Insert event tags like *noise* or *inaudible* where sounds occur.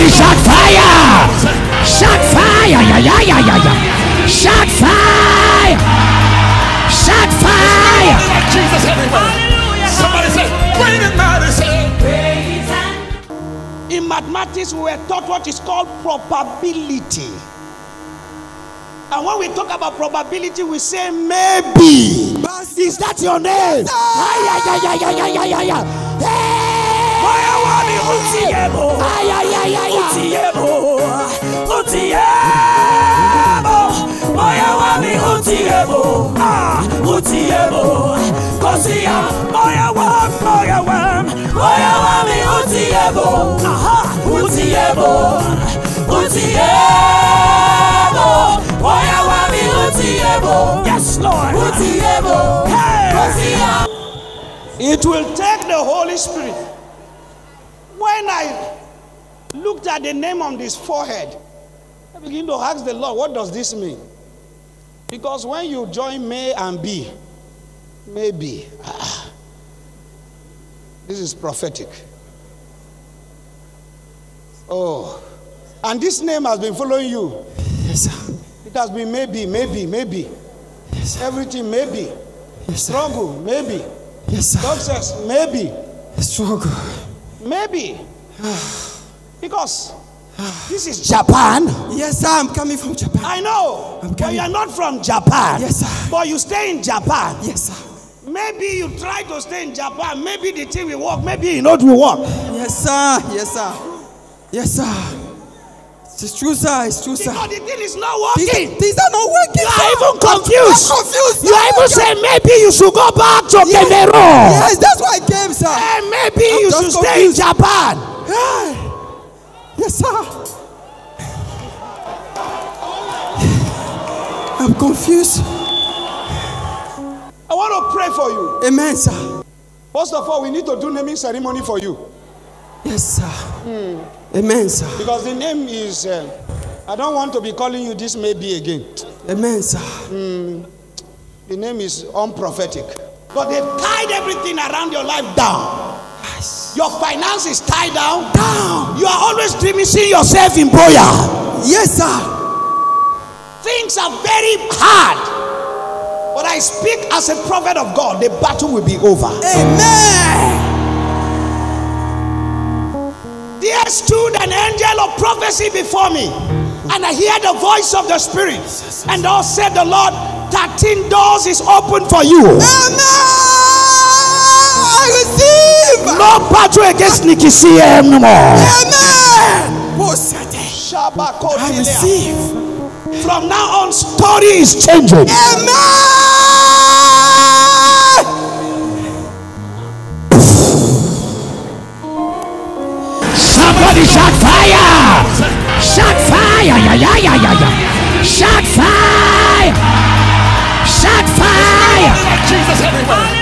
Somebody shout fire! Shout fire! Yeah, yeah, yeah, yeah, yeah. Shout fire! Shout fire! Jesus everywhere. Somebody say, bring it matter. Say, In mathematics, we were taught what is called probability. And when we talk about probability, we say maybe. Is that your name? moya wami ah kosiya moya wam moya moya wami aha moya wami yes lord. Hey. It will take the holy spirit when I looked at the name on this forehead, I began to ask the Lord, what does this mean? Because when you join May and B, maybe, ah, this is prophetic. Oh, and this name has been following you. Yes, sir. It has been maybe, maybe, maybe. Yes, sir. Everything maybe. Yes, sir. Struggle, maybe. Yes, sir. Success, maybe. Struggle. Maybe. *sighs* Because this is Japan. Yes, sir. I'm coming from Japan. I know. I'm But you are not from Japan. Yes, sir. But you stay in Japan. Yes, sir. Maybe you try to stay in Japan. Maybe the thing will work. Maybe you know it will work. Yes, sir. Yes, sir. Yes, sir. It's true, sir. It's true, sir. Because the thing is not working. these are not working. You are sir. even confused. I'm confused. You are even saying maybe you should go back to Yes. Cameroon. Yes, that's why I came, sir. Eh, maybe I'm you should stay in. Japan. Yes, sir. *sighs* I'm confused. I want to pray for you. Amen, sir. First of all, we need to do naming ceremony for you. Yes, sir. Amen, sir. Because the name is, uh, I don't want to be calling you this maybe again. Amen, sir. The name is unprophetic. But they've tied everything around your life down. Yes. Your finance is tied down. Down. You are always dreaming, seeing yourself in Boya. Yes, sir. Things are very hard. But I speak as a prophet of God, the battle will be over. Amen. There stood an angel of prophecy before me, and I hear the voice of the Spirit. And thus said the Lord, 13 doors is open for you. Amen. I receive. No battle against Nikki CM no more. Amen. I receive. From now on, story is changing. Amen. Jesus, everybody.